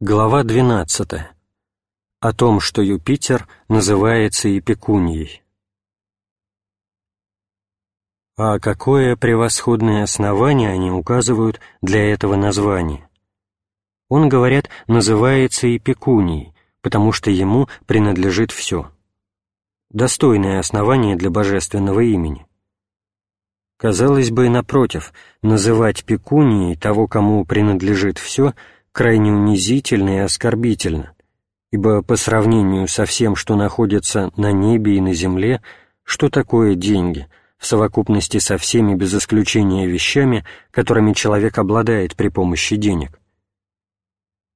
Глава 12. О том, что Юпитер называется и пекунией. А какое превосходное основание они указывают для этого названия? Он, говорят, называется и пекунией, потому что ему принадлежит все. Достойное основание для божественного имени. Казалось бы, напротив, называть пекунией того, кому принадлежит все – крайне унизительно и оскорбительно, ибо по сравнению со всем, что находится на небе и на земле, что такое деньги, в совокупности со всеми без исключения вещами, которыми человек обладает при помощи денег?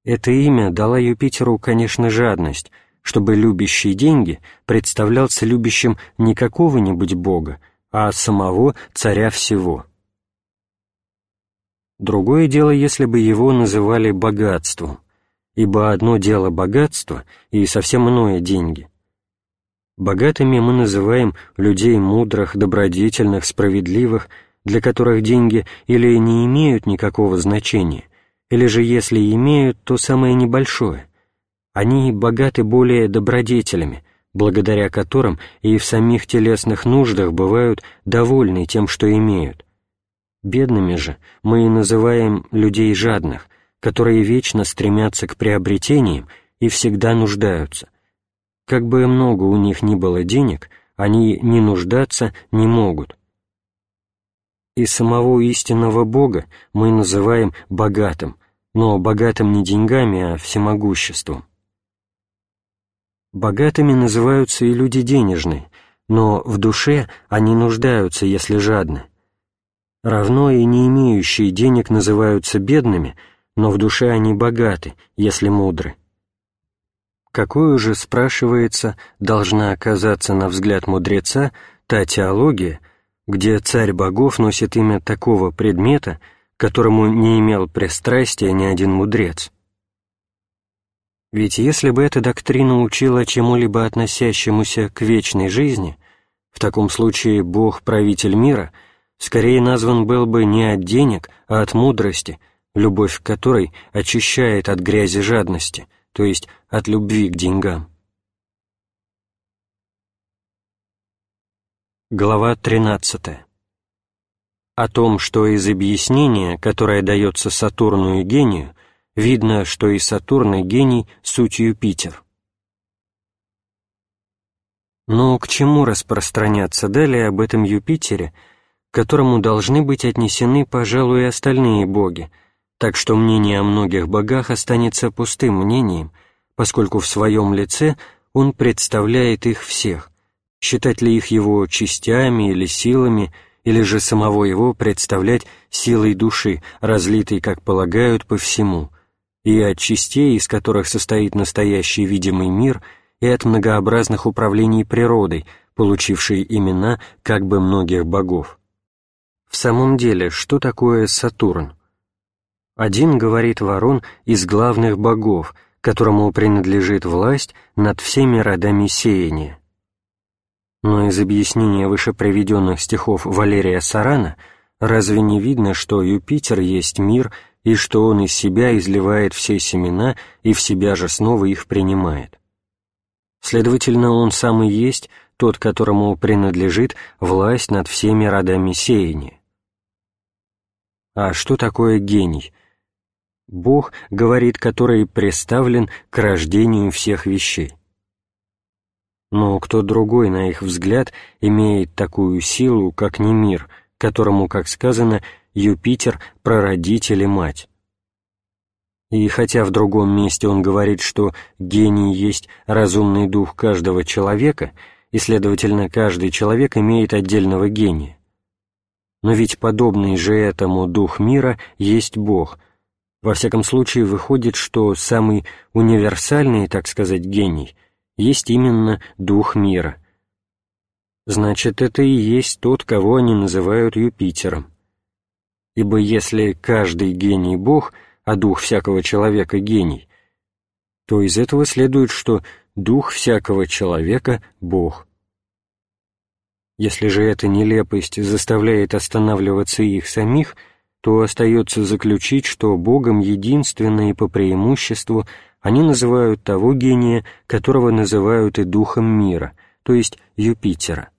Это имя дала Юпитеру, конечно, жадность, чтобы любящий деньги представлялся любящим не какого-нибудь бога, а самого царя всего – Другое дело, если бы его называли богатством, ибо одно дело богатство и совсем иное деньги. Богатыми мы называем людей мудрых, добродетельных, справедливых, для которых деньги или не имеют никакого значения, или же если имеют, то самое небольшое. Они богаты более добродетелями, благодаря которым и в самих телесных нуждах бывают довольны тем, что имеют – Бедными же мы и называем людей жадных, которые вечно стремятся к приобретениям и всегда нуждаются. Как бы много у них ни было денег, они не нуждаться не могут. И самого истинного Бога мы называем богатым, но богатым не деньгами, а всемогуществом. Богатыми называются и люди денежные, но в душе они нуждаются, если жадны равно и не имеющие денег называются бедными, но в душе они богаты, если мудры. Какую же, спрашивается, должна оказаться на взгляд мудреца та теология, где царь богов носит имя такого предмета, которому не имел пристрастия ни один мудрец? Ведь если бы эта доктрина учила чему-либо относящемуся к вечной жизни, в таком случае Бог-правитель мира — скорее назван был бы не от денег, а от мудрости, любовь к которой очищает от грязи жадности, то есть от любви к деньгам. Глава 13. О том, что из объяснения, которое дается Сатурну и гению, видно, что и Сатурн и гений — суть Юпитер. Но к чему распространяться далее об этом Юпитере — которому должны быть отнесены, пожалуй, и остальные боги, так что мнение о многих богах останется пустым мнением, поскольку в своем лице он представляет их всех, считать ли их его частями или силами, или же самого его представлять силой души, разлитой, как полагают, по всему, и от частей, из которых состоит настоящий видимый мир, и от многообразных управлений природой, получившей имена как бы многих богов. В самом деле, что такое Сатурн? Один, говорит Ворон, из главных богов, которому принадлежит власть над всеми родами сеяния. Но из объяснения выше приведенных стихов Валерия Сарана разве не видно, что Юпитер есть мир и что он из себя изливает все семена и в себя же снова их принимает? Следовательно, он сам и есть тот, которому принадлежит власть над всеми родами сеяния. А что такое гений? Бог, говорит, который представлен к рождению всех вещей. Но кто другой, на их взгляд, имеет такую силу, как не мир, которому, как сказано, Юпитер — прародитель и мать? И хотя в другом месте он говорит, что гений есть разумный дух каждого человека, и, следовательно, каждый человек имеет отдельного гения, но ведь подобный же этому дух мира есть Бог. Во всяком случае, выходит, что самый универсальный, так сказать, гений есть именно дух мира. Значит, это и есть тот, кого они называют Юпитером. Ибо если каждый гений Бог, а дух всякого человека гений, то из этого следует, что дух всякого человека — Бог. Если же эта нелепость заставляет останавливаться их самих, то остается заключить, что Богом единственно и по преимуществу они называют того гения, которого называют и духом мира, то есть Юпитера.